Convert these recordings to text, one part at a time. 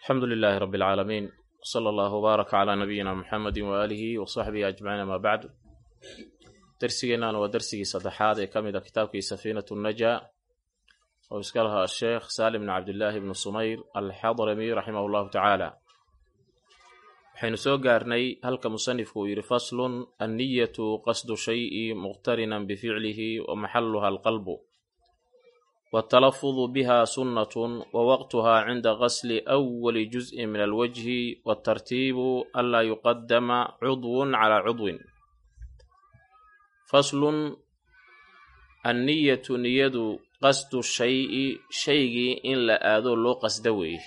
alxamdu lilaahi rabi alcaalamiin wsala allahu wbaaraka calaa nabiyina muxamedi waaalihi wa saxbihi ajmaciin amaa bacdu dersigeennan waa dersigii saddexaad ee ka mid a kitaabkii safiinatu najaa oo iska lahaa asheekh saalim bn cabdillaahi bnu sumayr alxadrami raximah allahu tacaala waxaynu soo gaarnay halka musanifku uu yidhi faslun anniyatu qasdu shayi muqtarinan bificlihi wa maxaluha alqalbu wاtalafudu biha sunnatun wa waqtuhaa cinda qasli awali juzءin min alwajhi waatartiibu anlaa yuqadama cudwun calaa cudwin faslun anniyatu niyadu qasdu shayi shaygii in la aado loo qasda weeye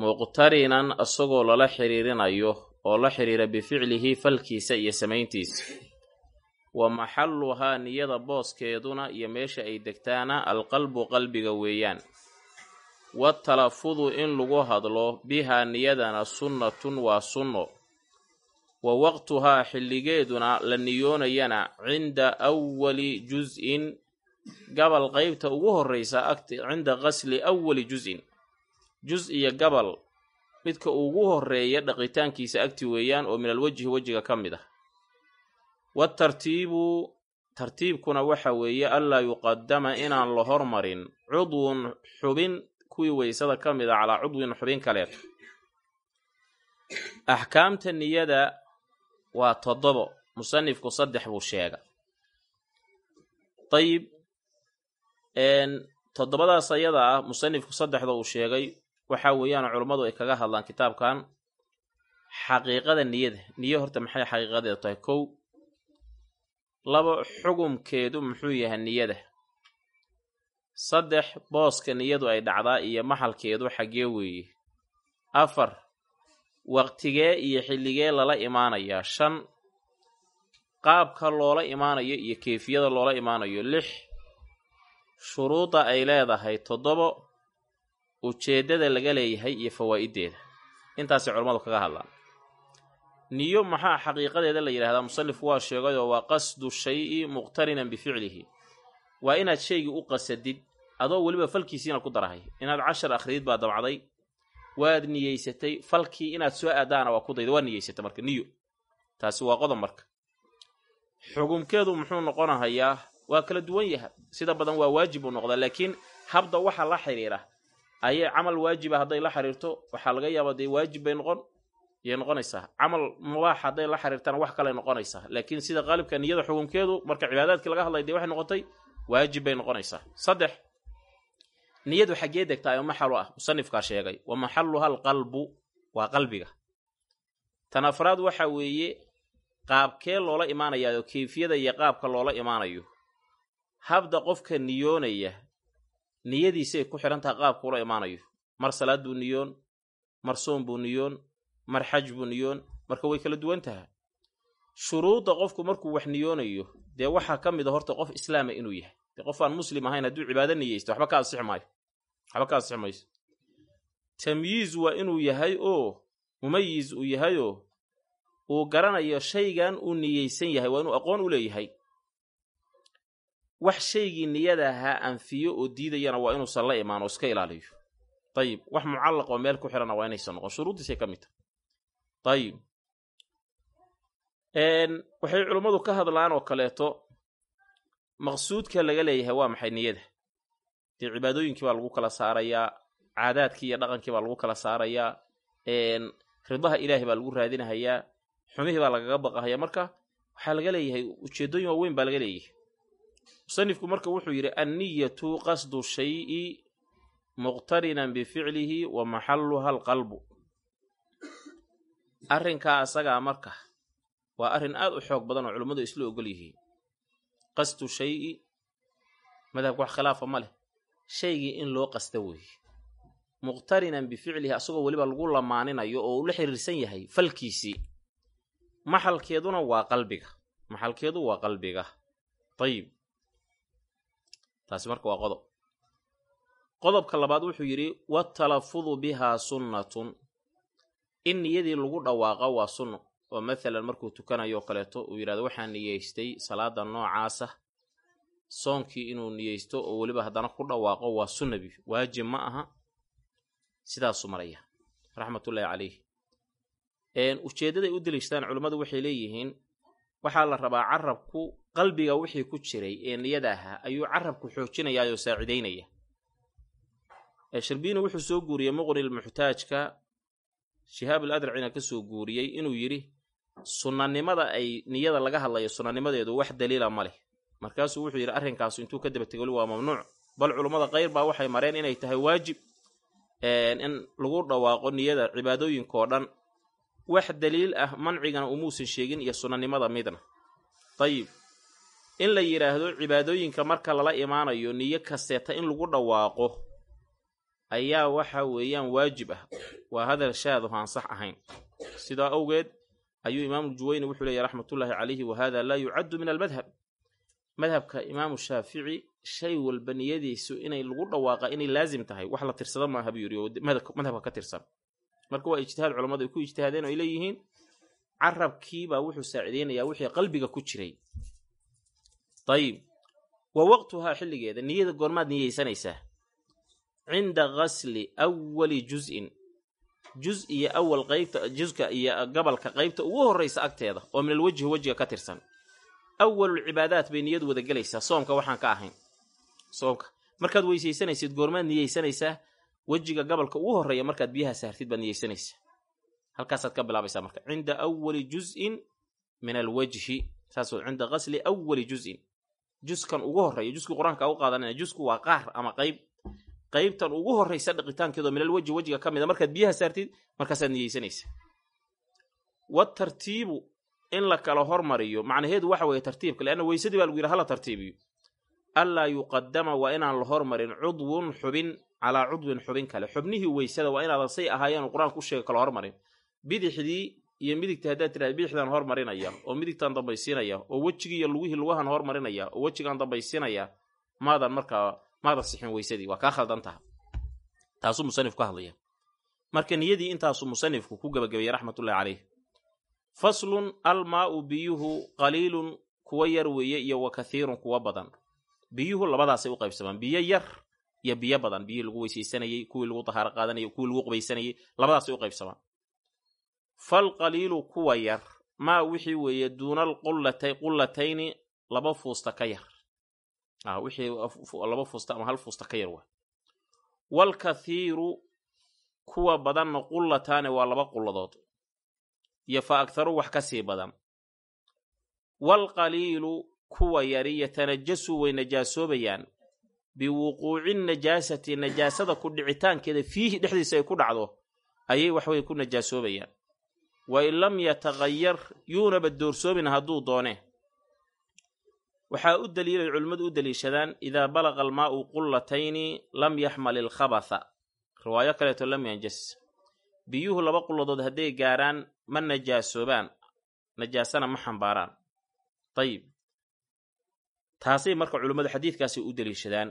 muqtarinan isagoo lala xiriirinayo oo la xiriira bificlihi falkiisa iyo samayntiisa wa maxalluhaa niyada booskeeduna iyo meesha ay degtaana alqalbu qalbiga weeyaan. Watalafudu in lagu hadlo bihaa niyadana sunnatun waa sunno. Wa waqtuhaa xilligeeduna la niyoonayana cinda awali juz-in gabal qeybta ugu horreysa agt cinda qasli awali juz-in. Juz iyo gabal midka ugu horreeya dhaqitaankiisa agti weeyaan oo min alwejhi wejiga ka mid ah waatartiibu tartiibkuna waxa weeye anlaa yuqadama inaan la hormarin cudwun xubin kuwii weysada ka mid a calaa cudwin xubin kaleeto axkaamta niyada waa toddobo musanifku saddex buu sheega dayib toddobadaas ayada ah musanifku saddexda uu sheegay waxaa weeyaan culummadu ay kaga hadlaan kitaabkan xaqiiqada niyada niyo horta maxay xaqiiqadeedu tahay? Kow labo xugumkeedu muxuu yahay niyada. Saddex booska niyadu ay dhacdaa iyo maxalkeedu xaggee weeye afar waqtigee iyo xilligee lala imaanayaa. Shan qaabka loola imaanayo iyo keefiyada loola imaanayo. Lix shuruudda ay leedahay toddobo ujeeddada laga leeyahay iyo fawaa'ideeda intaasay culammadu kaga hadlaan niyo maxaa xaqiiqadeeda la yidhahdaa musanifku waa sheegayoo waa qasdu shayi muqtarinan bificlihi. Waa inaad shaygii u qasadid adoo weliba falkiisiina ku darahay. Inaad cashar akhriid baa dabcday waad niyeysatay falkii inaad soo aadaana waa ku dayda waa niyeysatay marka niyo. Taasi waa qodob marka. Xugumkeedu muxuu noqonahayaa waa kala duwan yaha sida badan waa waajib uu noqdaa laakiin habda waxa la xiriira ayay camal waajiba hadday la xiriirto waxaa laga yaabaa dee waajib bay noqon yay noqonaysaa. Camal mubaax hadday la xiriirtana wax kale noqonaysaa. Laakiin sida qaalibka niyada xugumkeedu marka cibaadaadkii laga hadlay dee waxay noqotay waajib bay noqonaysaa. Saddex niyadu xaggee degtaa oo maxalu ah? Musanifkaa sheegay. Wa maxalluha alqalbu waa qalbiga. Tan afraad waxa weeye qaabkee loola imaanayaao keyfiyada iyo qaabka loola imaanayo. Habda qofka niyoonaya niyadiisay ku xidhan taha qaabka ula imaanayo. Mar salaad buu niyoon mar soom buu niyoon mar xaj buu niyoon marka way kala duwan taha shuruudda qofku markuu wax niyoonayo dee waxaa ka mid a horta qof islaama inuu yahay. Dee qof aan muslim ahayn hadduu cibaado niyeysto waxba ka ansixi maayo. Waxba ka ansixi mayso. Tamyiiz waa inuu yahay oo mumayiz uu yahayoo uu garanayo shaygan uu niyeysan yahay waa inuu aqoon u leeyahay. Wax shaygii niyada ahaa anfiyo oo diidayana waa inuusan la imaan iska ilaaliyo. Dayib wax mucallaq oo meel ku xidhana waa inaysan noqon shuruuddiisay ka mid tahay dayib waxay culummadu ka hadlaan oo kaleeto maqsuudka laga leeyahay waa maxay niyada? Dee cibaadooyinkii baa lagu kala saarayaa? Caadaadkii iyo dhaqankii baa lagu kala saarayaa? Ridaha ilaahay baa lagu raadinahayaa xumihii baa lagaga baqahayaa marka waxaa laga leeyahay ujeeddooyin waaweyn baa laga leeyahay. Musanifku marka wuxuu yidhi anniyatu qasdu shayi muqtarinan bificlihi wa maxalluha alqalbu arrinkaa asagaa marka. Waa arrin aad u xoog badan oo culummadu isla ogol yihiin. Qasdu shayi madhabka wax khilaafa ma leh. Shaygii in loo qasta weeye muqtarinan bificlihi asagoo weliba lagu lamaaninayo oo uu la xiriirsan yahay falkiisii. Maxalkeeduna waa qalbiga. Maxalkeedu waa qalbiga. Dayib taasi marka waa qodob. Qodobka labaad wuxuu yidhi watalafudu bihaa sunnatun in niyadii lagu dhawaaqo waa sunno. Oo mathalan markuu tukanayo kaleeto uu yidhahdo waxaan niyeystay salaada noocaasa. Soonkii inuu niyeysto oo weliba haddana ku dhawaaqo waa sunnabi waajib ma aha. Sidaasuu maraya raxmatullaahi calayh ujeeddaday u deliishadaan culummadu waxay leeyihiin waxaa la rabaa carabku qalbiga wixii ku jiray ee niyada ahaa ayuu carabku xoojinayaa oo saacidaynaya shirbiini wuxuu soo guuriyey muqnil muxtaajka shihaab al adracina ka soo guuriyey inuu yidhi sunnanimada ay niyada laga hadlayo sunnanimadeedu wax daliila ma leh. Markaasuu wuxuu yidhi arrinkaasu intuu ka dabatega weli waa mamnuuc. Bal culummada qayr baa waxay mareen inay tahay waajib in lagu dhawaaqo niyada cibaadooyinkaoo dhan. Wax daliil ah mancigana umuusan sheegin iyo sunnanimada midna. Dayib in la yidhaahdo cibaadooyinka marka lala imaanayo niyo kasteeta in lagu dhawaaqo ayaa waxa weeyaan waajib ah waa hadal shaadu aan sax ahayn. Sidaa awgeed ayuu imaamu juwayni wuxuu leeyahy raxmatullaahi calayhi wa hada laa yucaddu min almadhab madhabka imaamu shaafici shay walba niyadiisu inay lagu dhawaaqa inay laazim tahay. Wax la tirsado maaha buu yidhi madhabka ka tirsan. Marka waa ijtihaad culammadu ay ku ijtihaadeen oo ay leeyihiin carabkiibaa wuxuu saacideynayaa wixii qalbiga ku jiray. Dayib wa waqtuhaa xilligeeda niyada goormaad niyeysanaysaa cinda gasli awali juz-in juz iyo awal qaybta juska iyo gabalka qaybta ugu horraysa agteeda oo min alwejhi wejiga ka tirsan. Awalul cibaadaat bay niyadu wada gelaysaa. Soomka waxaan ka ahayn. Soomka. Markaad weysaysanaysid goormaad niyeysanaysaa wejiga gabalka ugu horreeya markaad biyaha saartid baad niyeysanaysaa halkaasaad ka bilaabaysaa marka. Cinda awali juz-in min alwejhi saas cinda gasli awali juz-in. Juskan ugu horreeya juskii qur'aanka u qaadanaya jusku waa qaar ama qayb qaybtan ugu horraysa dhiqitaankeedo minal wejhi wejiga ka markaad biyaha saartid markaasaad niyeysanaysaa watartiibu in la kala hormariyo macnaheedu waxa weeye tartiibka leanna weysadii baa lagu yidhi hala tartiibiyo. Allaa yuqadama waa inaan la hormarin cudwun xubin calaa cudwin xubin kale. Xubnihii weysada waa inaadan say ahaayeen qur'aanku u sheega kala hormarin. Bidixdii iyo midigta haddaad tidhahda bidixdaan hormarinaya oo midigtaan dambaysiinaya oo wejigii iyo lugihii lugahan hormarinaya oo wejigaan dambaysiinaya maadan markaa maadan sixin weysadii waa kaa khaldan taha taasuu musanifku ka hadlaya. Marka niyadii intaasuu musanifku ku gebagabeeyey raxmatullahi caleyh faslun almaa'u biyuhu qaliilun kuwa yar weeye iyo wa kathiirun kuwa badan. Biyuhu labadaasay u qaybsamaan. Biyo yar iyo biyo badan. Biyihii lagu weysaysanayey kuwii lagu dahaaro qaadanayay kuwii lagu qubaysanayey labadaasay u qaybsamaan. Falqaliilu kuwa yar maa wixii weeye duuna alqullata qullatayni laba fuusta ka yar wixii laba fuusta ama hal fuusta ka yar waa. Waalkathiiru kuwa badanna qullataane waa laba qulladood. Iyo fa agharu wax ka sii badan. Waalqaliilu kuwa yari yatanajasu way najaasoobayaan biwuquuci najaasati najaasada ku dhicitaankeeda fiihi dhexdiisa ay ku dhacdo ayay waxway ku najaasoobayaan. Wa in lam yataqayar yuunaba doorsoomin hadduu doone waxaa u daliilay culimmadu u deliishadaan idaa balaqa almaa'u qullatayni lam yaxmal ilkhabatha riwaayo kaleeto lam yanjas. Biyuhu laba qulladood hadday gaarhaan ma najaasoobaan najaasana ma xambaaraan. Dayib taasay marka culimmadu xadiidkaasay u deliishadaan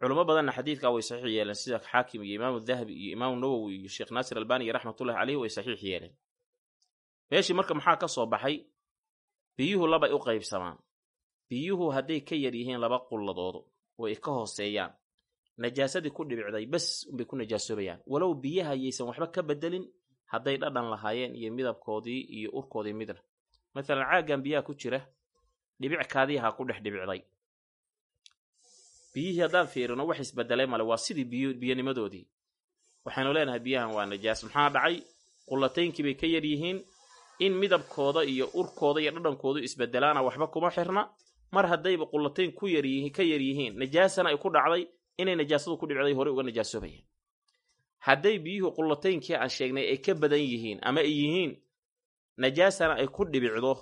culimo badanna xadiidkaa way saxiix yeeleen sida xaakim iyo imaamu dahabi iyo imaamu nawowi iyo sheekh naasir albani iyo raxmatullahi caleyhi way saxiix yeeleen. Meeshii marka maxaa ka soo baxay biyuhu labay u qaybsamaan. Biyuhu hadday ka yar yihiin laba qulladood oo ay ka hooseeyaan. Najaasadii ku dhibicday bes unbay ku najaasoobayaan walow biyaha yaysan waxba ka bedelin hadday dhadhan lahaayeen iyo midabkoodii iyo urkoodii midna maalan caaggan biyaha ku jira dhibic kaadiyaha ku dhex dhibicday. Biyihii haddaan fiirino wax isbedelay male waa sidii biyo biyanimadoodii. Waxaynu leenahay biyahan waa najaas. Maxaa dhacay? Qullataynkii bay ka yar yihiin in midabkooda iyo urkooda iyo dhadhankoodu isbedelaana waxba kuma xirna. Mar haddayba qullatayn ku ka yar yihiin najaasana ay ku dhacday inay najaasadu ku dhibicday horey uga najaasoobayaan. Hadday biyuhu qullataynkii aan sheegnay ay ka badan yihiin ama ay yihiin najaasana ay ku dhibicdo.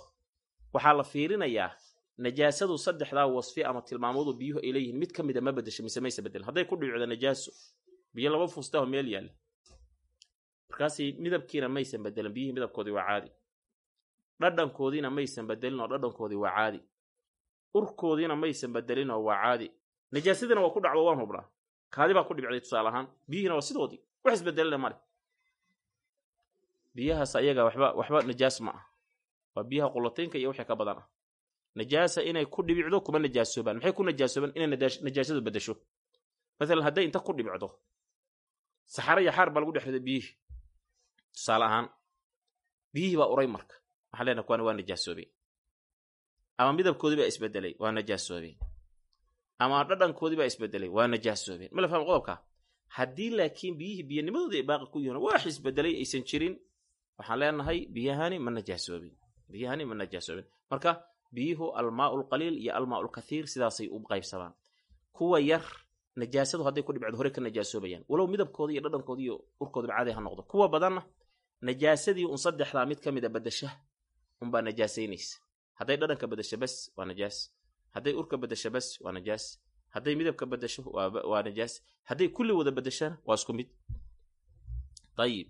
Waxaa la fiirinayaa najaasadu saddexdaa wasfi ama tilmaamoodu biyuhu ay leeyihiin mid ka mida ma bedesho mise mayse bedel hadday ku dhibicdo najaaso biyo laba fuustaho meel yaalla markaasi midabkiina maysan bedelin biyihii midabkoodii waa caadi dhadhankoodiina maysan bedelin oo dhadhankoodii waa caadi. Urkoodiina maysan bedelin oo waa caadi. Najaasadiina waa ku dhacdo waan hubnaa kaadi baa ku dhibicday tusaale ahaan. Biyihiina waa sidoodii. Wax isbedelina male biyahaas ayaga waxba waxba najaas ma ah waa biyaha qulataynka iyo wixii ka badan ah. Najaasa inay ku dhibicdo kuma najaasoobaan maxay ku najaasoobaan inay najaasadu bedesho? Maalan hadday inta ku dhibicdo saxaro iyo xaar baa lagu dhex riday biyihii. Tusaale ahaan biyihii baa uray marka waxaan leenahay kuwaani waa najaasoobeen ama midabkoodii baa isbedelay waa najaasoobeen ama dhadhankoodii baa isbedelay waa najaasoobeen ma la fahmo qodobka? Haddii laakiin biyihii biyanimadooda ay baaqi ku yihiin wax isbedelay aysan jirin waxaan leenahay biyahani ma najaasoobin. Biyahani ma najaasoobin. Marka biyuhu almaau lqaliil iyo almaau lkathiir sidaasay u qaybsamaan. Kuwa yar najaasadu hadday ku dhibcdo hore ka najaasoobayaan. Walow midabkooda iyo dhadhankooda iyo urkoodaba caadi ha noqdo. Kuwa badanna najaasadii un saddexdaa mid ka mid badasha unbaa najaasaynaysa hadday dhadhanka badasho bas waa najaas hadday urka badasho bas waa najaas hadday midabka badasho waa najaas hadday kulli wada badashana waa isku mid ayib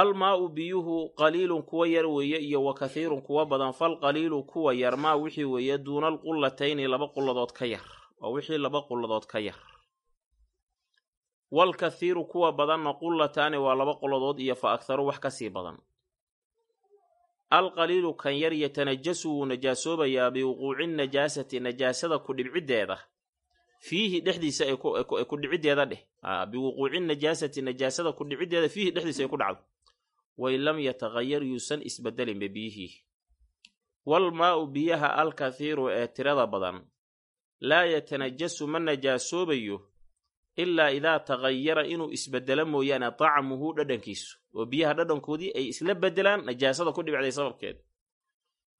almaau biyuhu qaliilun kuwa yar weeye iyo wa kathiirun kuwa badan. Falqaliilu kuwa yar maa wixii weeye duuna alqullatayni laba qulladood ka yar. Waa wixii laba qulladood ka yar. Walkathiiru kuwa badanna qullataani waa laba qulladood iyo fa akharu wax ka sii badan alqaliilu kan yar yatanajasu wuu najaasoobayaa biwuquuci najaasati najaasada ku dhibciddeeda. Fiihi dhexdiisa ay ku dhiciddeeda dheh. Biwuquuci najaasati najaasada ku dhiciddeeda fiihi dhexdiisa ay ku dhacdo. Wain lam yataqayar yuusan isbedelinba biyihii walmaa'u biyaha alkathiiru ee tirada badan. Laa yatanajasu ma najaasoobayo ilaa idaa taqayara inuu isbedelo mooyaane tacmuhu dhadhankiisu. Oo biyaha dhadhankoodii ay isla bedelaan najaasada ku dhibicday sababkeed.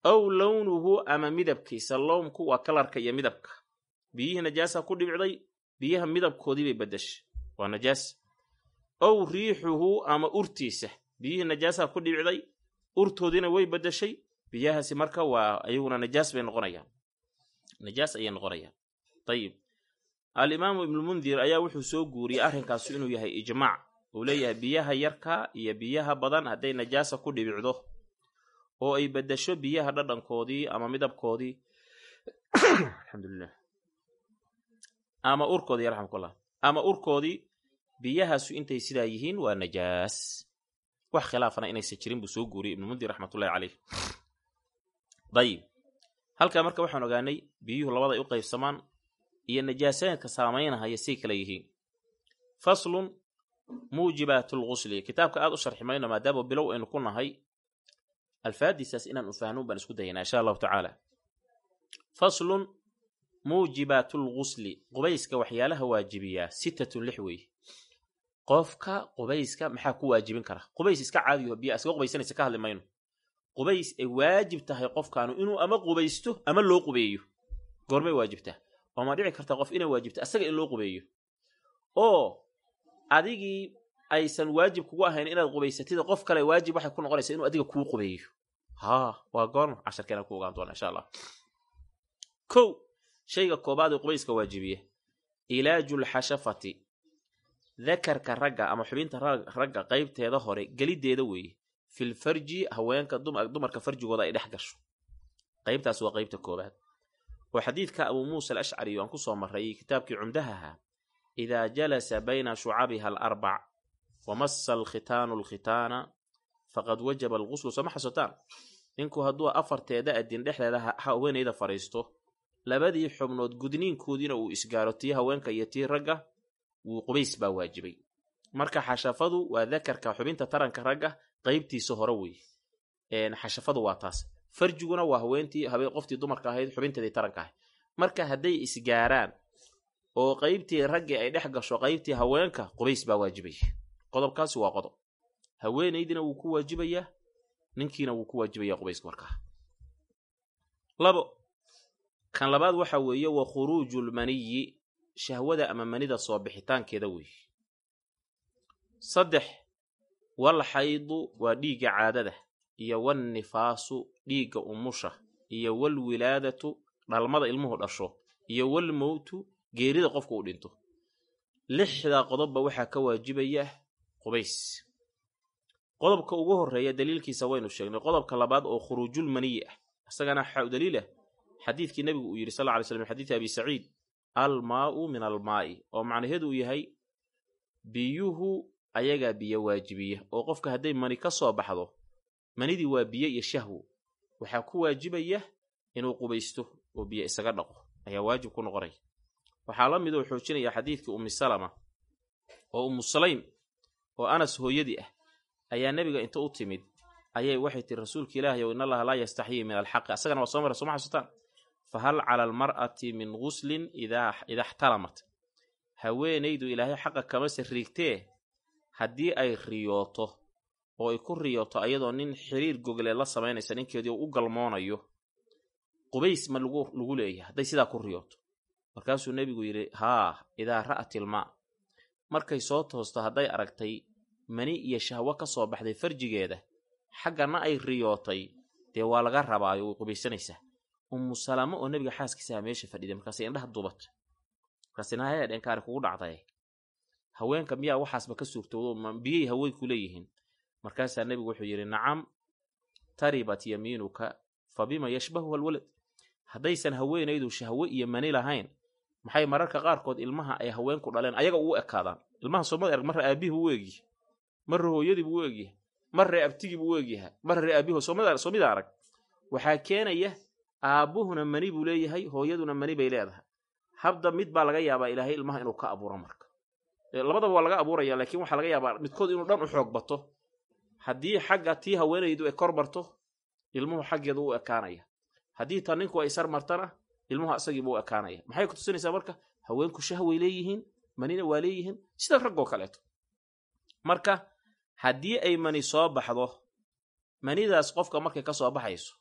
Aw lownuhu ama midabkiisa lownku waa kalarka iyo midabka. Biyihii najaasa ku dhibicday biyaha midabkoodii bay bedeshay waa najaas. Ow riixuhu ama urtiisa biyihii najaasa ku dhibicday urtoodiina way bedeshay biyahaasi marka waa ayaguna najaas bay noqonayaan. Najaas ayay noqonayaan. Ayib alimaamu ibnulmundir ayaa wuxuu soo guuriyey arrinkaasu inuu yahay ijmaac uu leeyahay biyaha yarka iyo biyaha badan hadday najaasa ku dhibicdo oo ay bedesho biyaha dhadhankoodii ama midabkoodii. Alxamdulilah ama urkoodii yarxamkullah ama urkoodii biyahaasu intay sidaa yihiin waa najaas. Wax khilaafana inaysan jirin buu soo guuriyey ibnulmundir raxmatullahi caleyh dayib. Halkaa marka waxaan ogaanay biyuhu labada ay u qaybsamaan iyo najaasaadka saamaynahaya say kala yihiin. Faslun muujibaat lgusli kitaabka aad u sharxi mayno maadaama bilow aynu ku nahay alfaadiisaas inaan u fahnuun baan isku dayanaa insha allahu tacaala. Faslun muujibaat lgusli qubayska waxyaalaha waajibiyaa sittatun lix weeye qofka qubayska maxaa ku waajibin kara? Qubays iska caadiyo biya iska qubaysanaysa ka hadli mayno. Qubays ay waajib tahay qofkaanu inuu ama qubaysto ama loo qubeeyo. Goormay waajibtaa ma dhici karta qof inay waajibto asaga in loo qubeeyo. Oo adigii aysan waajib kugu ahayn inaad qubaysatida qof kale waajib waxay ku noqonaysaa inuu adiga kuu qubeeyo. Haa waa goorma. Casharkeena ku ogaan doona insha allah kow shayga koobaad ee qubayska waajibiya ilaajulxashafati dakarka ragga ama xubinta ragga qaybteeda hore geliddeeda weeye. Filfarji haweenka dumarka farjigooda ay dhex gasho. Qaybtaas waa qaybta koobaad oo xadiidka abuu muusa alashcari aan ku soo marray kitaabkii cumdahaha idaa jalasa bayna shucabiha alarbac wamassa alkhitaanu alkhitaana faqad wajaba alguslu sooma xasotaan ninku hadduu afarteeda adin dhexdeeda haweenayda fadhiisto labadii xubnood gudniinkoodiina uu isgaaro tii haweenka iyo tii ragga wuu qubays baa waajibay. Marka xashafadu waa dakarka xubinta taranka ragga qaybtiisa hore weeye xashafadu waa taas farjiguna waa haweentii qoftii dumarka ahayd xubinteedii taranka ahayd. Marka hadday isgaaraan oo qaybtii raggii ay dhex gasho qaybtii haweenka qubays baa waajibaya qodobkaasi waa qodob. Haweenaydina wuu ku waajibayaa ninkiina wuu ku waajibaya qubayska markaa labo kan labaad waxa weeye wa khuruujulmaniyi shahwada ama manida soo bixitaankeeda weeye. Saddex wal xaydu waa dhiigga caadada iyo wannifaasu dhiigga umusha iyo walwilaadatu dhalmada ilmuhu dhasho iyo walmowtu geerida qofku u dhinto. Lixdaa qodobba waxaa ka waajibaya qubays. Qodobka ugu horreeya daliilkiisa waynu sheegnay qodobka labaad oo khuruujulmaniyi ah. Isagana waxaa u daliil ah xadiidkii nebigu uu yidhi sal lla slam xadiidi abi saciid almaa'u min almaa'i. Oo macnaheedu uu yahay biyuhu ayagaa biyo waajibiya. Oo qofka hadday mani ka soo baxdo manidii waa biyo iyo shahwo. Waxaa ku waajibaya inuu qubaysto oo biyo isaga dhaqo. Ayaa waajib ku noqonaya. Waxaa la mid oo xoojinaya xadiidkii ummi salama oo umu sulaym oo anas hooyadii ah ayaa nebiga inta u timid. Ayay waxay tiri rasuulka ilaahay ow in allaha laa yastaxyii min alxaqi asagana waa soo mara sooma xasuutaan fa hal cala almar'ati min guslin idaa ida xtalamat haweenaydu ilaahay xaqa kama sariigtee haddii ay riyooto oo ay ku riyooto ayadoo nin xiriir gogleed la samaynaysa ninkeedii u galmoonayo. Qubays ma lagu leeyahay hadday sidaa ku riyooto. Markaasuu nebigu yidhi haa idaa ra'at ilmaa. Markay soo toosto hadday aragtay mani iyo shahwo ka soo baxday farjigeeda xaggana ay riyootay dee waa laga rabaayo way qubaysanaysaa ummu salamo oo nebiga xaaskiisaha meesha fadhiday markaasay indhaha dubatay. Markaas nahaya dhenkaari kugu dhacday. Haweenka miyaa waxaasba ka suurtoodo? Ma biyay haweenku leeyihiin markaasaa nebigu wuxuu yidhi nacam taribat yamiinuka fa bima yashbahuha alwalad. Haddaysan haweenaydu shahwo iyo mani lahayn maxay mararka qaarkood ilmaha ay haweenku dhaleen? Ayaga ugu ekaadaan. Ilmaha soomada erg marra aabbihi buu egyahay marra hooyadii buu u egyahay marra abtigii buu u egyahay marra aabihi soomida arag waxaa keenaya aabbuhuna mani buu leeyahay hooyaduna mani bay leedahay. Habda mid baa laga yaabaa ilaahay ilmaha inuu ka abuuro marka. Labadaba waa laga abuuraya laakiin waxaa laga yaabaa midkood inuu dhan u xoog bato haddii xagga tii haweenaydu ay kor marto ilmuhu xaggeedu u ekaanaya. Haddii ta ninku ay sar martana ilmuhu asagiiba u ekaanaya. Maxay ku tusinaysaa marka? Haweenku shahway leeyihiin manina waa leeyihiin sida raggoo kaleeto. Marka haddii ay mani soo baxdo manidaas qofka markay ka soo baxayso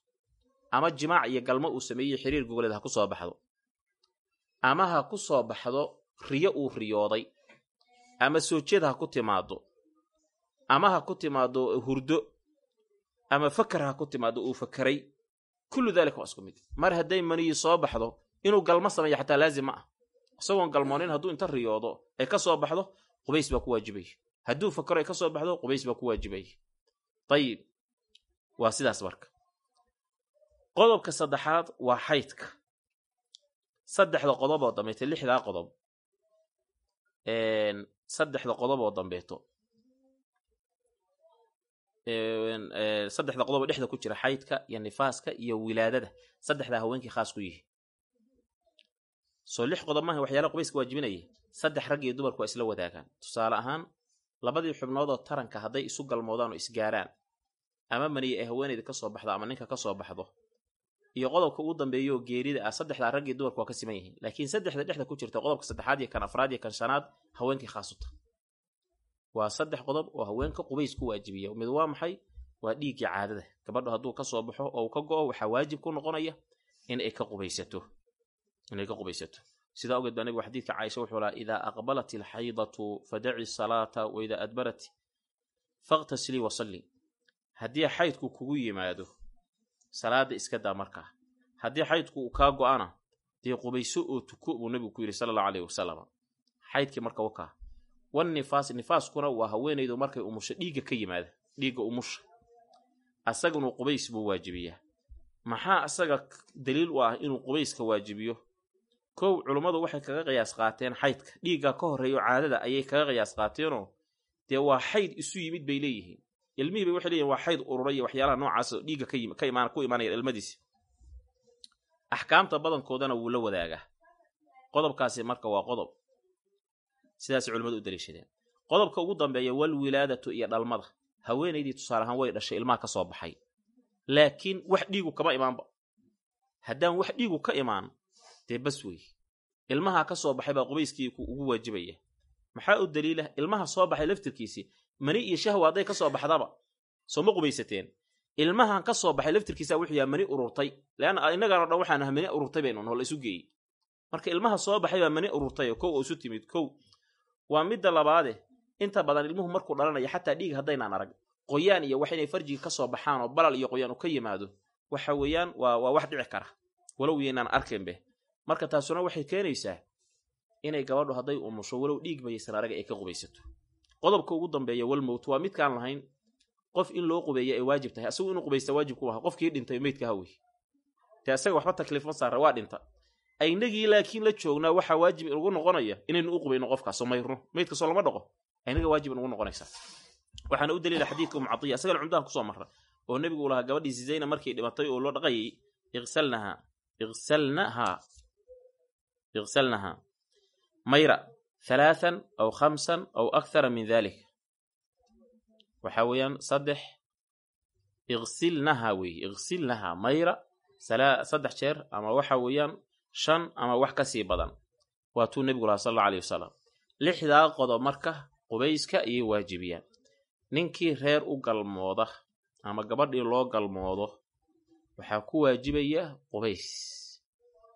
ama jimaac iyo galmo uu sameeyey xiriir gogoleed ha ku soo baxdo ama ha ku soo baxdo riyo uu riyooday ama soojyada ha ku timaado ama ha ku timaado hurdo ama fakar ha ku timaado uu fakaray kullu daalika waa isku mid. Mar hadday maniyi soo baxdo inuu galmo sameeyo xataa laazim ma ah isagoon galmoonin hadduu inta riyoodo ay ka soo baxdo qubays baa ku waajibaya hadduu fakaro ay ka soo baxdo qubays baa ku waajibaya dayib waa sidaas marka. Qodobka saddexaad waa xaydka. Saddexda qodob oo dambeeto lixdaa qodob. Saddexda qodob oo dambeeto saddexda qodob dhexda ku jira xaydka iyo nifaaska iyo wilaadada. Saddexdaa haweenkii khaas ku yihi. Soo lix qodob maaha waxyaalaha qubayska waajibinaya saddex rag iyo dumarku isla wadaagaan. Tusaale ahaan labadii xubnood oo taranka hadday isu galmoodaan oo isgaaraan ama maniya ay haweenayda ka soo baxdo ama ninka ka soo baxdo iyo qodobka ugu dambeeya oo geerida ah saddexdaa rag iyo dumarku waa ka siman yihiin. Laakiin saddexda dhexda ku jirta qodobka saddexaad iyo kan afraad iyo kan shanaad haweenkii khaasuta waa saddex qodob oo haweenka qubays ku waajibiya. Mid waa maxay? Waa dhiiggii caadada. Gabadhu hadduu ka soo baxo oo uu ka go'o waxaa waajib ku noqonaya inay ka qubaysato. Sidaa ogeed baa nabigu xadiidka caaisha wuxuu lahaa idaa aqbalat alxaydatu fadaci salaata wa adbarat faqtasilii wasalli haddii xaydku kugu yimaado salaada iska daa markaa. Haddii xaydku uu kaa go'ana dee qubayso oo tuko buu nabigu ku yidhi sala allahu aleyhi wasalam xaydkii marka wakaa wan nifaas nifaaskuna waa haweenaydu markay umusho dhiigga ka yimaada dhiigga umusha. Asagunu qubays buu waajibiyaa. Maxaa asaga daliil u ah inuu qubayska waajibiyo? Kow culummadu waxay kaga qiyaas qaateen xaydka. Dhiigga ka horreeyo caadada ayay kaga qiyaas qaateenoo? Dee waa xayd isu yimid bay leeyihiin. Ilmihii bay waxay leeyihiin waa xayd ururay iyo waxyaalaha noocaas oo dhiigga ku imaanaya ilmadiisi axkaamta badankoodana wuu la wadaagaa. Qodobkaasi marka waa qodob sidaasay culimmadu u daliishadeen. Qodobka ugu dambeeya wal wilaadatu iyo dhalmada. Haweenaydii tusaale ahaan way dhashay ilmaha ka soo baxay. Laakiin wax dhiigu kama imaanba. Haddaan wax dhiigu ka imaan dee bas wey ilmaha ka soo baxay baa qubayskii ugu waajibaya maxaa u daliilah ilmaha soo baxay laftirkiisii. Mani iyo shahwa hadday ka soo baxdaba soo ma qubaysateen. Ilmahan ka soo baxay laftirkiisa wuxuu yaha mani ururtay. Leanna innagaano dhan waxaan mani ururtay baynu noo la isu geeyey marka ilmaha soo baxay baa mani ururtay oo kow oo isu timid kow waa midda labaade. Inta badan ilmuhu markuu dhalanaya xataa dhiig haddaynaan arag. Qoyaan iyo wax inay farjiga ka soo baxaan oo balal iyo qoyaan u ka yimaado waxa weeyaan waa waa wax dhici kara. Walow yaynaan arkaynbe marka taasuna waxay keenaysaa inay gabadhu hadday umusho walow dhiig bayaysan araga ay ka qubaysato. Qodobka ugu dambeeya walmowt waa midkaan lahayn qof in loo qubeeya ay waajib tahay. Asagu inuu qubaysta waajib ku aha. Qofkii dhintay meydka hawey dee asaga waxba takliif saara waa dhinta aynagii laakiin la joognaa waxaa waajib inugu noqonaya inaynu u qubayno qofkaasoo mayrno meydkasoo lama dhaqo. Aynaga waajib inugu noqonaysaa waxaana u daliila xadiidka umu cadiya asagana cumdahan ku soo marra oo nebigu uu lahaa gabadhiisi zayna markay dhimatay oo loo dhaqayay iqsalnaha iqsalnaha iqsalnaha mayra halaathan aw khamsan aw akthara min dalik waxaa weeyaan saddex iqsilnaha weeye iqsilnaha mayra saddex jeer ama waxa weeyaan shan ama wax ka sii badan. Waa tuu nebigu sal alla wasalam lixdaa qodob marka qubayska ayay waajibiyaan. Ninkii reer u galmooda ama gabadhii loo galmoodo waxaa ku waajibaya qubays.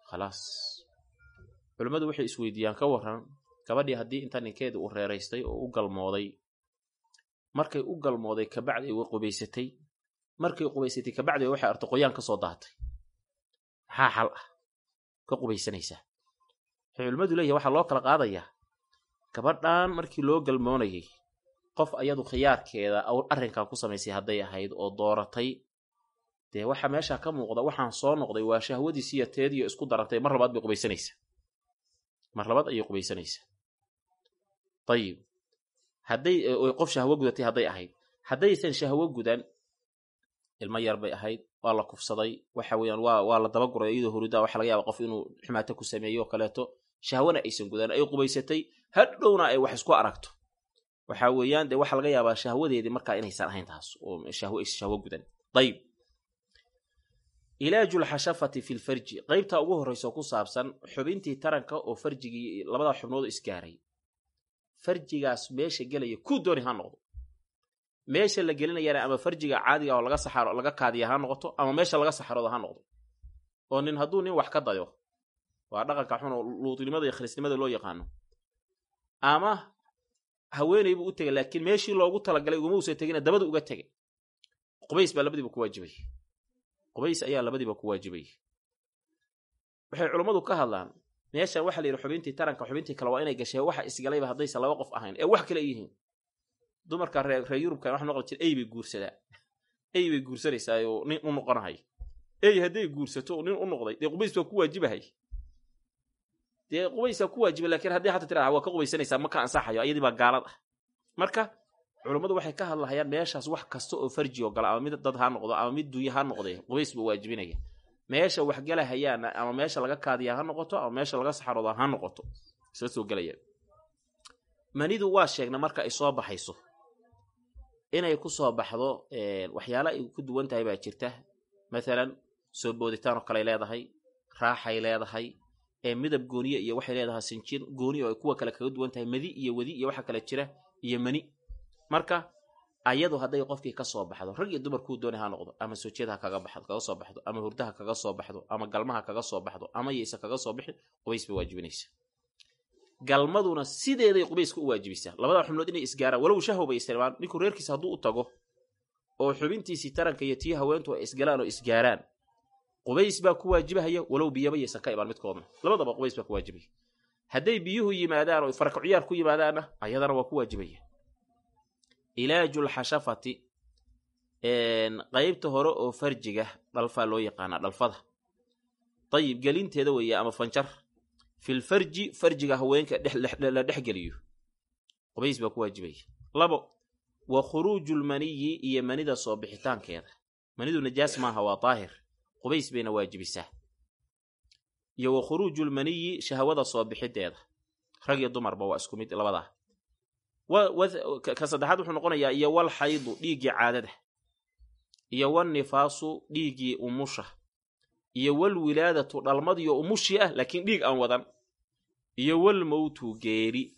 Khalaas. Culimmadu waxay isweydiiyaan ka warran gabadhii haddii inta ninkeedii uu reeraystay oo u galmooday markay u galmooday kabacdi way qubaysatay. Markay qubaysatay kabacdi waxay arto qoyaan ka soo daatay. Maxaa xal ah ka qubaysanaysaa waxay culimmadu leeyahay waxaa loo kala qaadayaa gabadhan markii loo galmoonayay qof ayadu khiyaarkeeda arrinkan ku samaysay hadday ahayd oo dooratay. Dee waxa meesha ka muuqda waxaan soo noqday waa shahwadiisiiyo teediyo isku darantay mar labaad bay qubaysanaysaa mar labaad ayay qubaysanaysaa ayib hadday qof shahwo gudatay hadday ahayd. Haddaysan shahwo gudan ilmo yar bay ahayd waa la kufsaday. Waxa weeyaan waa waa la dabaguray iyadoo hurida waxa laga yaaba qof inuu xumaato ku sameeyo oo kaleeto. Shahwana aysan gudan ay qubaysatay. Hadhowna ay wax isku aragto. Waxa weeyaan dee waxaa laga yaabaa shahwadeedii markaa inaysan ahayn taas oo shahwo shahwo gudan. Ayib ilaaju lxashafati fi lfarji qaybtaa ugu horraysa ku saabsan xubintii taranka oo farjigii labadaa xubnood isgaaray farjigaas meesha gelaya kuu dooni ha noqdo meesha la gelinayana ama farjiga caadiga oo laga saxaro laga kaadiya ha noqoto ama meesha laga saxarooda ha noqdo oo nin hadduu nin wax ka dayo waa dhaqanka xun oo luutinimada iyo khalisnimada loo yaqaano. Ama haweeney buu u tegay laakiin meeshii loogu talagalay uguma usa tegina dabadu uga tegay. Qubays baa labadiiba ku waajibay. Qubays ayaa labadiiba ku waajibay. Waxay culummadu ka hadlaan meeshan waxa la yidhi xubintii taranka xubintii kale waa inay gashee waxa isgalayba haddaysan laba qof ahayn ee wax kale yihiin dumarka ree reer yurubka waxa noqon jira ey bay guursadaa. Ey bay guursanaysaa oo nin u noqonahay. Ey hadday guursato nin u noqday dee qubays baa ku waajibahay? Dee qubaysaa ku waajiba lakiin haddii hata tiraha waa ka qubaysanaysaa ma ansaxayo ayadii baa gaalad ah marka culummadu waxay ka hadlahayaan meeshaas wax kasta oo farji oo gala ama mid dad ha noqdo ama mid dunya ha noqdee qubays buu waajibinaya. Meesha wax galahayaana ama meesha laga kaadiyaa ha noqoto ama meesha laga saxarooda ha noqoto isla soo gelayaan manidu waa sheegna marka ay soo baxayso inay ku soo baxdo waxyaala ay ku duwan tahay baa jirta. Mathalan soo booditaan oo kaley leedahay raaxay leedahay ee midab gooniye iyo waxay leedahay sinjin gooni oo kuwa kale kaga duwan tahay madi iyo wadi iyo waxa kale jira iyo mani. Marka ayadu hadday qofkii ka soo baxdo rag iyo dumar kuu doonay ha noqdo ama soojyada kaga baxdo kaga soo baxdo ama hurdaha kaga soo baxdo ama galmaha kaga soo baxdo ama yaysa kaga soo bixin qubays bay waajibinaysa galmaduna sideeday qubayska u waajibisaa labada xubnood inay isgaaraan walow shahw bay ninku reerkiisa hadduu u tago oo xubintiisii taranka iyo tii haweentu ay isgalaan oo isgaaraan qubays baa ku waajibahaya walow biyaba yaysan ka imaan midkoodna. Labadaba qubays baa ku waajibaya. Hadday biyuhu yimaadaan oo farka ciyaar ku yimaadaanna ayadana waa ku waajibaya. Ilaaju lxashafati qaybta hore oo farjiga dhalfaa loo yaqaanaa dhalfada. Dayib gelinteeda weeye ama fanjar filfarji farjiga haweenka la dhex geliyo. Qubays baa ku waajibaya labo wa khuruujulmaniyi iyo manida soo bixitaankeeda. Manidu najaas maaha waa daahir qubays bayna waajibisaa. Iyo wa khuruujulmaniyi shahwada soo bixideeda rag iyo dumarba waa isku mid labadaa ka saddexaad wuxuu noqonayaa iyo wal xaydu dhiiggii caadada. Iyo wal nifaasu dhiiggii umusha iyo wal wilaadatu dhalmadiyo umushii ah laakiin dhiig aan wadan. Iyo wal mowtu geeri.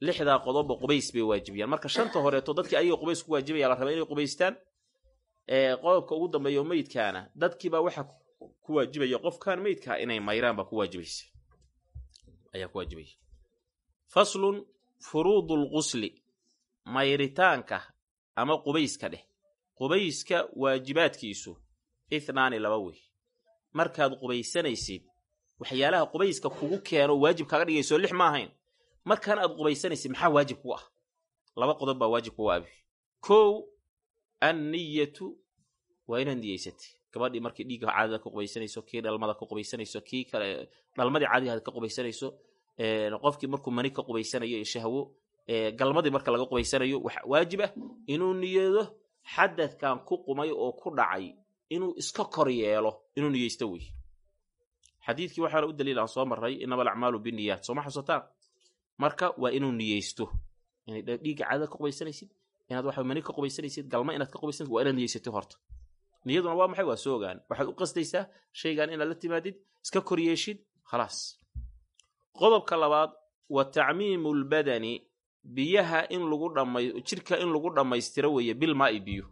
Lixdaa qodobba qubays bay waajibiyaan. Marka shanta horeeto dadkii ayaga qubays ku waajibaya la raba inay qubaystaan? Qodobka ugu dambeeyo meydkaana dadkiibaa waxa ku waajibaya qofkan meydkaa inay mayraan baa ku waajibaysa. Ayaa ku waajibaya. Faslun furuudu lqusli mayritaanka ama qubayska dheh. Qubayska waajibaadkiisu ithnaani laba wey markaad qubaysanaysid waxyaalaha qubayska kugu keeno waajib kaaga dhigayso lix ma ahayn. Aad qubaysanaysid maxaa waajib ku ah? Laba qodob baa waajib ku aabi kow anniyatu waa inaad niyeysatay gabadhii markii dhiigga caadada ka qubaysanayso kii dhalmada ka qubaysanayso kii kale dhalmadii caadigaad ka qubaysanayo qofkii markuu mani ka qubaysanayo shahwo galmadii marka laga qubaysanayo waxa waajib ah inuu niyeedo xadadkan ku qumay oo ku dhacay inuu iska kor yeelo inuu niyeysto wey xadiidkii waxaana u daliil aan soo marray inama alacmaalu biniyaat sooma xusataan marka waa inuu niyeysto. Dhiigga caadada ka qubaysanaysid inaad waxa mani ka qubaysanaysid galma inaad ka qubaysanaysid waa inaad niyeysatid horta. Niyaduna waa maxay? Waa soo waxaad u qasdaysaa shaygan inaad la timaadid iska koryeeshid khalaas. Qodobka labaad wa tacmiimu lbadani biyaha in lagu dhamay jidhka in lagu dhammaystiro weeye bilmaa'i biyo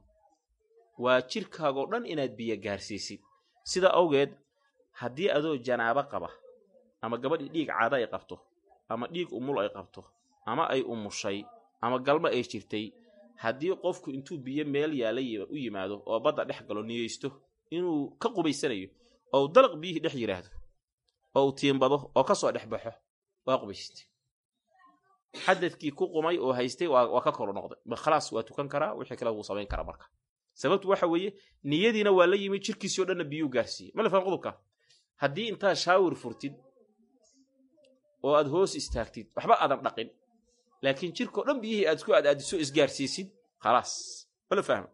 waa jidhkaagoo dhan inaad biyo gaarsiisid. Sida awgeed haddii adoo janaabo qaba ama gabadhii dhiig caada ay qabto ama dhiig umul ay qabto ama ay umushay ama galmo ay jirtay haddii qofku intuu biyo meel yaalla u yimaado oo badda dhex galo niyeysto inuu ka qubaysanayo oo u dalaq biyihii dhex yidhaahdo oo uu tiimbado oo ka soo dhex baxo waa qubaysatay xadadkii ku qumay oo haystay waa ka koro noqday. Khalaas waa tukan karaa wixii kale wuu samayn karaa marka sababtu waxa weeye niyadiina waa la yimid jirkiisii o dhanna biyuu gaarsiiyey. Ma la faham qodobka? Haddii intaad shaawir furtid oo aad hoos istaagtid waxba aadan dhaqin laakiin jirkao dhan biyihii aad isku aadaadiso isgaarsiisid khalaas. Ma la fahma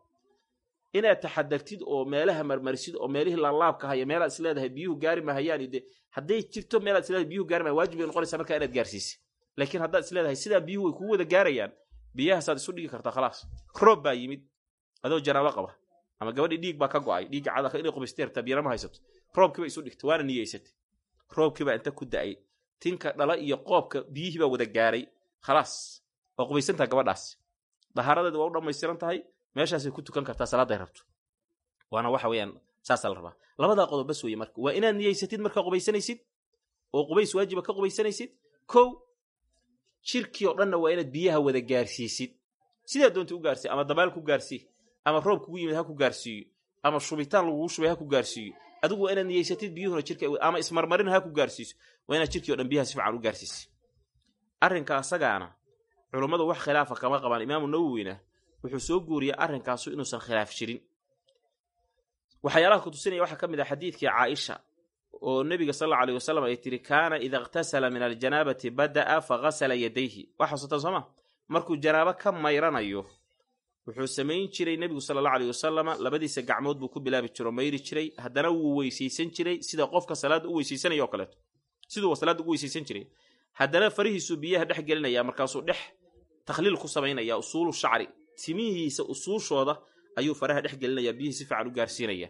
inaad taxadartid oo meelaha marmarisid oo meelihii laalaabka haya meelaad is biyuhu gaari mahayaan de hadday jirto meelaad is leedahay biyuhu gaari mahaya waajib bay noqonaysaa markaa inaad gaarsiisid laakiin haddaad is leedahay sidaa biyuhu way kugu wada gaarayaan biyahaasaad isu dhigi kartaa khalaas. Roob baa yimid adoo janaabo qaba. Ama gabadhii dhiig baa ka go'ay. Dhiigga cadaka inay qubaystay rabtaa biyana ma haysato. Roobkiiba isu dhigta waana niyeysatay roobkiibaa inta ku da'ay. Tinka dhala iyo qoobka biyihii baa wada gaaray. Khalaas. Waa qubaysantaha gabadhaas. Dahaaradeeda waa u dhammaystiran tahay. Meeshaasay ku tukan kartaa salaadday rabto. Waana waxa weeyaan saasaa la rabaa. Labadaa qodob bas weeye marka. Waa inaad niyeysatid markaa qubaysanaysid? Oo qubays waajiba ka qubaysanaysid? Kow jirkii oo dhanna waa inaad biyaha wada gaarsiisid. Sidaa doonta u gaarsii ama dabaal ku gaarsii ama roob kugu yimid ha ku gaarsiiyo ama shubitaan lagugu shubay ha ku gaarsiiyo. Adigu waa inaad niyeysatid biyuhuna jirka ama ismarmarin ha ku gaarsiiso waa inaad jirkii o dhan biyaha si fiican u gaarsiisay. Arrinka asagaana culummadu wax khilaafa kama qabaan. Imaamu nawowina wuxuu soo guuriyey arrinkaasu inuusan khilaaf jirin waxyaalaha kutusinaya waxaa ka mid ah xadiidkii caaisha oo nebiga sal alla aleyh wasalam ay tiri kaana ida iqtasala min aljanaabati bada'a faghasala yadayhi. Waa xasuutaan sooma markuu janaabo ka mayranayo wuxuu samayn jiray nebigu sala alla aleyh wasalama labadiisa gacmood buu ku bilaabi jiro mayri jiray haddana wuu weysaysan jiray. Sida qofka salaadda u weysaysanaya oo kaleeto. Siduu salaadda ugu weysaysan jiray. Haddana farihiisuu biyaha dhex gelinaya markaasuu dhex takhliil ku samaynaya usuulu shacri. Timihiisa usuushooda ayuu faraha dhex gelinaya biyihii si fiican u gaarsiinaya.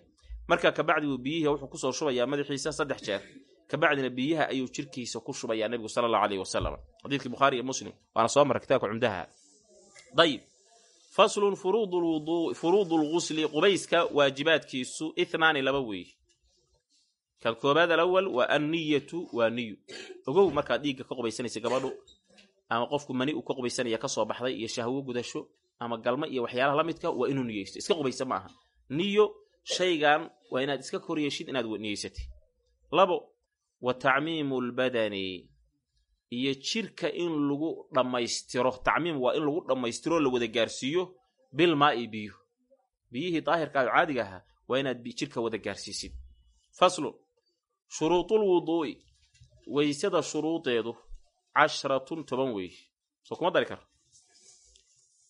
Marka kabacdi buu biyihii wuxuu ku soo shubayaa madaxiisa saddex jeer. Kabacdina biyaha ayuu jirkiisa ku shubayaa nebigu sala allahu aleyh wasalam xadiidkii bukhaari iyo muslim. Waana soo mara kitaabka cumdaha. Ayib faslun furuudu lgusli qubayska waajibaadkiisu ithnaani laba weeye kan koobaad alawal waa anniyatu waa niyu. Ogow markaad dhiigga ka qubaysanaysa gabadhu ama qofku mani uu ka qubaysanaya ka soo baxday iyo shahwo gudasho ama galmo iyo waxyaalaha la midka waa inuu niyeysto. Iska qubaysa ma aha niyo shaygan waa inaad iska inaad labo wa tacmiimu lbadani iyo jirka in lagu dhammaystiro tacmiim waa in lagu dhammaystiro la wada gaarsiiyo bilmaa'i biyo. Biyihii daahirkaayo caadiga ahaa waa inaad jirka wada gaarsiisid. Faslun shuruudulwuduu'i weysada shuruudeedu cashratun toban weeye soo kuma dari karo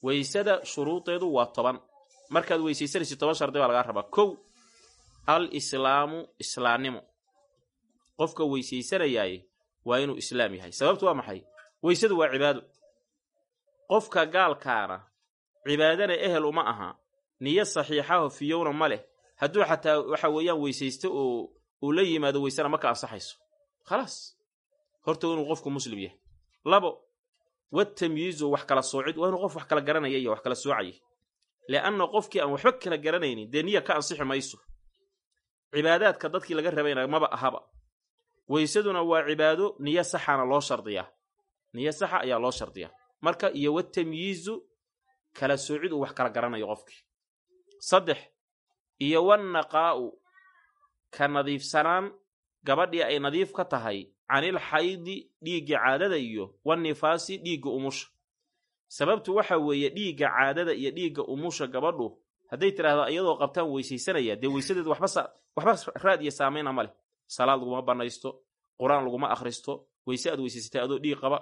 weysada shuruudeedu waa toban. Markaad weysaysanaysid toban shardi baa lagaa rabaa. Kow al islaamu islaamnimo qofka weysaysanayaaye waa inuu islaam yahay. Sababtu waa maxay? Weysadu waa cibaado qofka gaalkaana cibaadana ehel uma aha. Niyo saxiixaho fiyowna ma leh. Hadduu xataa waxa weeyaan weysaysto oo uu la yimaado weysana ma ka ansaxayso. Khalaas horta inuu qofku muslim yahay. Labo watamyiizu wax kala soocid waa inuu qof wax kala garanaya iyo wax kala soocaya. Leanna qofkii aan waxba kala garanaynin dee niya ka ansixi mayso. Cibaadaadka dadkii laga rabayna maba ahaba weysaduna waa cibaado niyo saxana loo shardiyaa niyo saxa ayaa loo shardiyaa marka iyo watamyiizu kala soocid uu wax kala garanayo qofkii. Saddex iyo wannaqaa'u ka nadiifsanaan gabadhii ay nadiif ka tahay canil xaydi dhiigga caadada iyo wannifaasi dhiigga umusha. Sababtu waxa weeye dhiigga caadada iyo dhiigga umusha gabadhu hadday tidhaahdo iyadoo qabtaan weysaysanaya dee weysadeedu waxba raad iyo saamayna ma leh salaad laguma bannaysto qur'aan laguma akhristo weyse aad weysaysatay adoo dhiig qaba.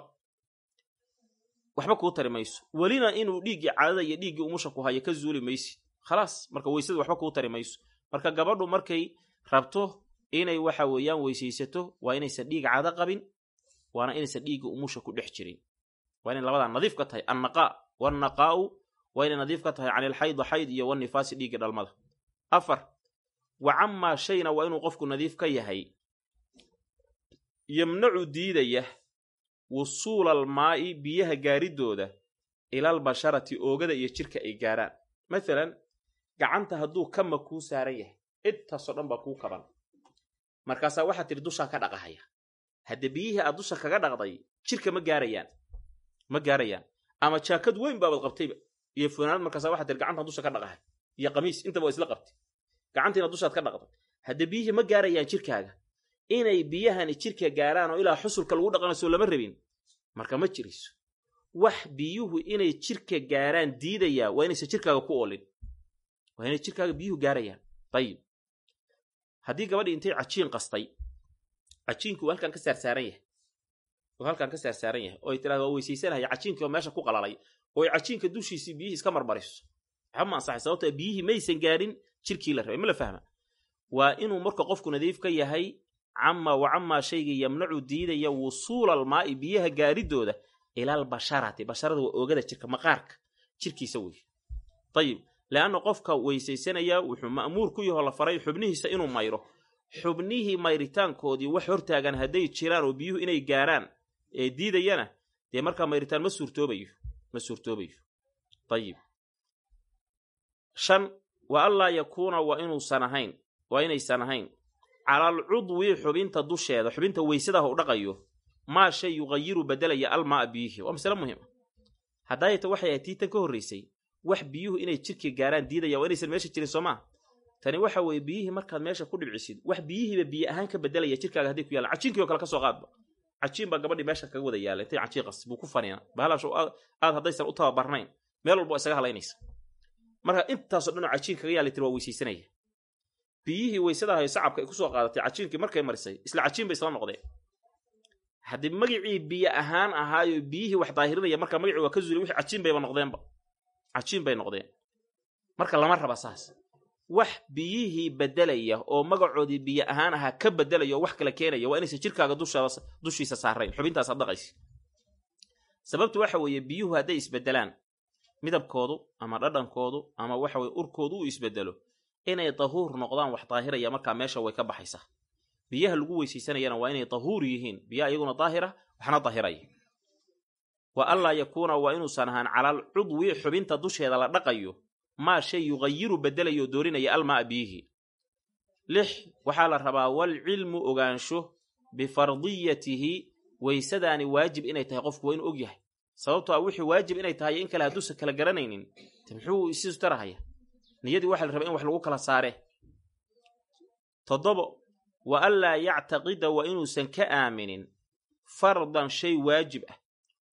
Waxba kuu tari mayso. Welina inuu dhiiggii caadada iyo dhiiggii umusha ku hayo ka zuuli maysid khalaas marka weysadu waxba kuu tari mayso. Marka gabadhu markay rabto inay waxa weeyaan weysaysato waa inaysan dhiig caado qabin waana inaysan dhiigga umusha ku dhex jirin. Waa inay labadaa nadiif ka tahay. Annaqaa wannaqaa'u waa inay nadiif ka tahay can ilxaydi xayd iyo wannifaasi dhiigga dhalmada. Afar wa camaa shayna waa inuu qofku nadiif ka yahay. Yamnacu diidaya wusuula almaa'i biyaha gaaridooda ilaalbasharati oogada iyo jirka ay gaaraan. Masalan gacanta hadduu kama kuu saaran yahay intaasoo dhan baa kuu kaban. Markaasaa waxaad tidhi dushaa ka dhaqahaya. Hadde biyihii aad dusha kaga dhaqday jirka ma gaarayaan ma gaarayaan. Ama jaakad weyn baabad qabtayba iyo funaanad markaasa waxaad tihi gacantaan dusha ka dhaqahay iyo qamiis intaba waa isla qabtay gacantiina dushaad ka dhaqday hadde biyihii ma gaarayaan jirkaaga inay biyahani jirka gaaraan oo ilaa xusulka lagu dhaqanaysoo lama rabin marka ma jirayso wax biyuhu inay jirka gaaraan diidayaa waa inaysan jirkaaga ku oolin. Waa inay jirkaaga biyuhu gaarayaan. Dayib haddii gabadhii intay cajiin qastay cajiinkii uu halkan ka saarsaaran yahay. Uu halkan ka saarsaaran yahay. Oo ay tirahda waa weysaysanaya. Cajiinkii oo meesha ku qalalay. Oo ay cajiinka dushiisii biyihii iska marmariso. Waxba ma ansaxay sababtoo biyihii maysan gaarin jirkii la rabay ma la fahma. Waa inuu marka qofku nadiif ka yahay cama wa camaa shaygii yamnacu diidaya wusuula almaa'i biyaha gaaridooda ilaal basharati basharada waa oogada jirka maqaarka jirkiisa wey. Ayib leanna qofka weysaysanaya wuxuu ma'muur ku yahoo la faray xubnihiisa inuu mayro. Xubnihii mayritaankoodii wax hortaagan hadday jiraan oo biyuhu inay gaaraan ee diidayana dee markaa mayritaan ma suurtoobayo ma suurtoobayo ayib wa anlaa yakuuna waa inuusan ahayn waa inaysan ahayn calal cudwi xubinta dusheeda xubinta weysadaha u dhaqayo maa shay yuqayiru bedelaya almaa biyihi waa masale muhiima haddaayta waxay ahayd tii tan ka horraysay wax biyuhu inay jirka gaaraan diidaya waa inaysan meesha jirin soo maa tani waxa weeye biyihii markaad meesha ku dhibcisid wax biyihiiba biyo ahaan ka bedelaya jirkaaga hadday ku yaalan cajiinkii oo kale ka soo qaadba. Cajiin baa gabadhii meesha kaga wada yaalla intay cajiin qas buu ku faniina bahalaasho aad haddaysan u tababarnayn. Meel walba isaga halaynaysa marka intaasoo dhan oo cajiin kaga yaalla tir waa weysaysanaya biyihii weysada ahayo sacabka ay ku soo qaadatay cajiinkii markay marisay isla cajiin bay isla noqdeen. Haddii magicii biyo ahaan ahaayo biyihii wax daahirinaya marka magicii waa ka zuulay wixii cajiin bayba noqdeenba. Cajiin bay noqdeen. Marka lama raba saas. Wax biyihii bedelaya oo magacoodii biyo ahaan ahaa ka bedelaya oo wax kala keenaya waa inaysan jirkaaga dushiisa saarayn xubintaas ad dhaqaysa sababtu waxa weeye biyuhu hadday isbedelaan midabkoodu ama dhadhankoodu ama waxa weye urkoodu uu isbedelo inay dahuur noqdaan wax daahiraya markaa meesha way ka baxaysaa biyaha lagu weysaysanayana waa inay dahuur yihiin. Biyaha iyaguna daahira waxna daahiraya wa anlaa yakuuna waa inuusan ahaan calal cudwi xubinta dusheeda la dhaqayo. Maa shay yuqayiru bedelayo doorinaya almaa biyihii lix waxaa la rabaa walcilmu ogaansho bifardiyatihi weysadaani waajib inay tahay qofku waa inuu og yahay sababto a wixii waajib inay tahay in kale hadduusan kala garanaynin. Muxuu isiisu tarahaya niyadii waxaa la rabaa in wax lagu kala saare. Toddobo wa anlaa yactaqida waa inuusan ka aaminin fardan shay waajib ah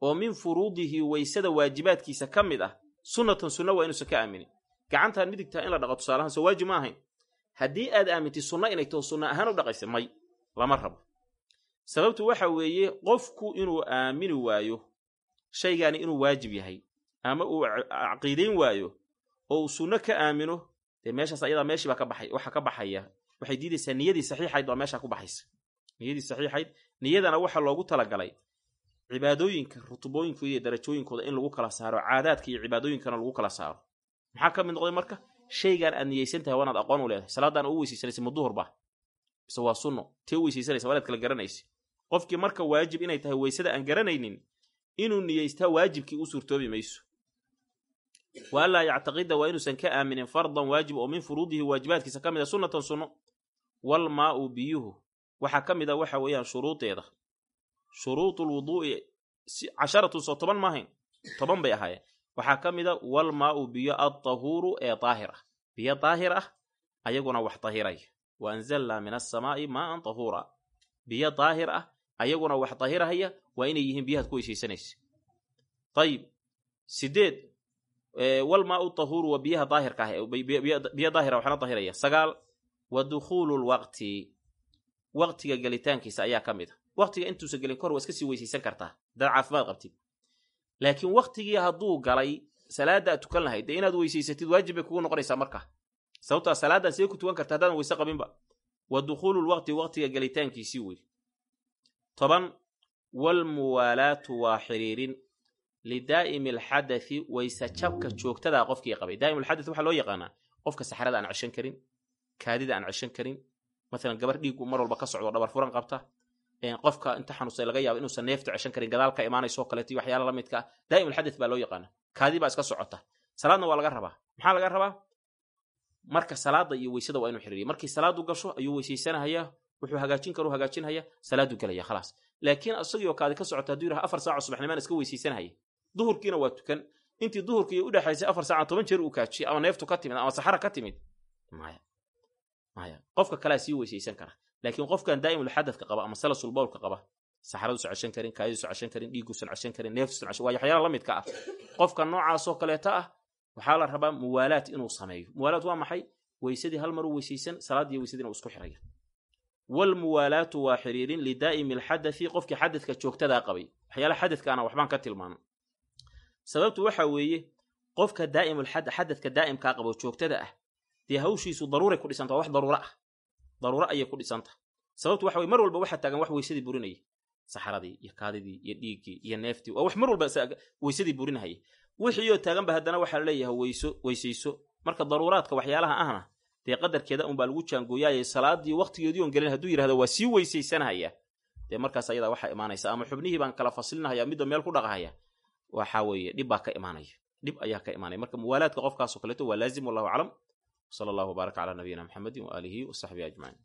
oo min furuudihi weysada waajibaadkiisa ka mid ah sunnatan sunna waa inuusan ka aaminin. Gacantaan midigtaa in la dhaqo tusaalahaan soo waajib ma ahayn. Haddii aad aamintid sunna inay taho sunna ahaan u dhaqaysa may lama rabo. Sababtu waxa weeye qofku inuu aamini waayo shaygaani inuu waajib yahay ama uu caqiidayn waayo oo uu sunno ka aamino dee meeshaas ayadaa meeshii baa ka baxay waxa ka baxaya waxay diidaysaa niyadii saxiixayd baa meeshaa ku baxaysa. Niyadii saxiixayd niyadana waxaa loogu talagalay cibaadooyinka rutubooyinkooda iyo darajooyinkooda in lagu kala saaro caadaadka iyo cibaadooyinkana lagu kala saaro. Maxaa ka mid noqday marka? Shaygaan aad niyeysan tahay waanaad aqoon u leedahay. Salaadaan u weysaysanaysa muduhurba mise waa sunno. Tee weysaysanaysa waanaad kala garanaysa. Qofkii marka waajib inay tahay weysada aan garanaynin inuu niyeystaa waajibkii u suurtoobi mayso. Wa anlaa yactaqida waa inuusan ka aaminin fardan waajib oo min furuudihi waajibaadkiisa ka mid a sunnatan sunno. Walmaa'u biyuhu waxaa ka mid a waxa weeyaan shuruudeeda shuruudu lwuduu'i casharatun soo toban maahayn toban bay ahaayeen. Waxaa ka mid a walmaa'u biyo addahuuru ee daahir ah biyo daahir ah ayaguna wax dahiraya wa anzalnaa min assamaa'i maa'an dahuura biyo daahir ah ayaguna wax dahirahaya waa inay yihiin biyahaad ku weysaysanaysa ayib sideed walmaa'u dahuuru waa biyaha daahirka ah biyo daahira waxna dahiraya. Sagaal wa dukhuulu lwaqti waqtiga gelitaankiisa ayaa ka mid a waqtiga intuusan gelin kahor waa iska sii weysaysan kartaa hadaad caafimaad qabtid laakiin waqtigii hadduu galay salaada aad tukan lahayd dee inaad weysaysatid waajib bay kugu noqonaysaa markaa sababtaa salaaddaad see ku tukan karta haddaadan weyse qabinba. Wa dukhuulu lwaqti waqtiga gelitaankiisii wey toban waalmuwaalaatu waa xiriirin lidaa'imi alxadathi wayse jabka joogtadaa qofkii qabay. Daa'im alxadath waxaa loo yaqaanaa qofka saxrada aan ceshan karin kaadida aan ceshan karin. Maalan gabar dhiigu mar walba ka socdo dhabar furan qabta qofka inta xanuunsay laga yaabo inuusan neeftu ceshan karin gadaal ka imaanayso kaleeto iyo waxyaala la midka ah. Daa'im alxadath baa loo yaqaana kaadi baa iska socota. Salaadna waa laga rabaa. Maxaa laga rabaa? Marka salaada iyo weysada waa inuu xiriiriya markii salaadu gasho ayuu weysaysanahayaa wuxuu hagaajin karu hagaajinhaya salaadu gelaya khalaas. Laakiin isagiioo kaadi ka socota hadduu yidhaha afar saaco subaxnimaan iska weysaysanhaya duhurkiina waa tukan. Intii duhurkii u dhexaysay afar saaca toban jeer uu kaajiyay ama neeftu ka timid ama saxara ka timid qofka kalea sii weysaysan kara laakiin qofkan daa'imul xadadka qaba ama salasul qaba saxaraduusan ceshan karin kaadiduusan ceshan karin dhiiguusan ceshan karin neeftuusan ceshan waa waxyaala la midka ah. Qofka noocaasoo kaleeta ah waxaa la rabaa muwaalaat inuu sameeyo. Muwaalaat waa maxay? Weysadii hal mar u weysaysan salaadii weysadina uu isku xiraya waalmuwaalaatu waa xiriirin lidaa'imi alxadathi qofkii xadadka joogtadaa qabay waxyaala xadadkaana waxbaan ka tilmaano sababtu waxa weeye qofka daa'imul xadadka daa'imkaa qabo joogtada ah dee hawshiisu daruuray ku dhisanta waa wax daruuro ah daruuro ayay ku dhisanta sababtu waxa weye mar walba waxaa taagan wax weysadii burinaya saxaradii iyo kaadidii iyo dhiiggii iyo neeftii waa wax mar walba weysadii burinahaya wixiioo taaganba haddana waxaa leeyahay weyso weysayso marka daruuraadka waxyaalaha ahna dee qadarkeeda unbaa lagu jaangooyaayay salaadii waqtigeedii on gelin hadduu yidhahdo waa sii weysaysanahaya dee markaas ayadaa waxaa imaanaysa ama xubnihii baan kala faslinahaya midba meel ku dhaqahaya waxaa weeye dhib baa ka imaanaya. Dhib ayaa ka imaanaya. Marka muwaalaadka qofkaasoo kaleeto waa laazim wallahu aclam. Sala allahu wbaarak calaa nabiyina maxamedin waaalihi wasaxbihi ajmaciin